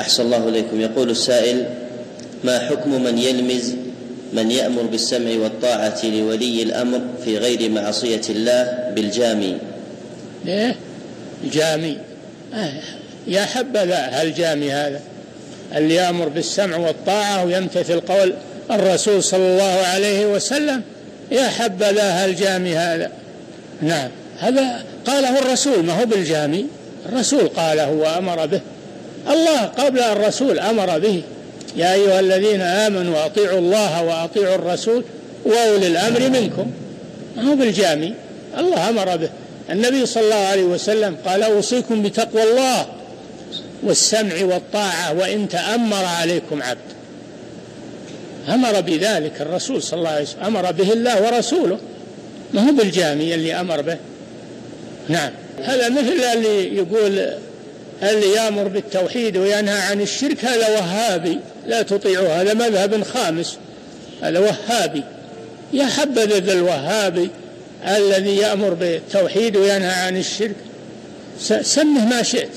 أحسن الله إليكم. يقول السائل ما حكم من يلمز من يأمر بالسمع والطاعة لولي الأمر في غير معصية الله بالجامي؟ ليه جامي آه، يا حبذا هالجامي هذا. اللي يأمر بالسمع والطاعة ويمتثل قول الرسول صلى الله عليه وسلم. يا حبذا هالجامي هذا. نعم. هذا قاله الرسول ما هو بالجامي. الرسول قاله وأمر به. الله قبل الرسول أمر به. يا أيها الذين آمنوا أطيعوا الله وأطيعوا الرسول وأولي الأمر منكم. ما هو بالجامي. الله أمر به. النبي صلى الله عليه وسلم قال أوصيكم بتقوى الله والسمع والطاعة وإن تأمر عليكم عبد. أمر بذلك الرسول صلى الله عليه وسلم. أمر به الله ورسوله. ما هو بالجامي اللي أمر به؟ نعم. هذا مثل اللي يقول اللي يامر بالتوحيد وينهى عن الشرك هذا وهابي لا تطيعه هذا مذهب خامس هذا وهابي. يا حبذا ذا الوهابي الذي يأمر بالتوحيد وينهى عن الشرك. سمه ما شئت.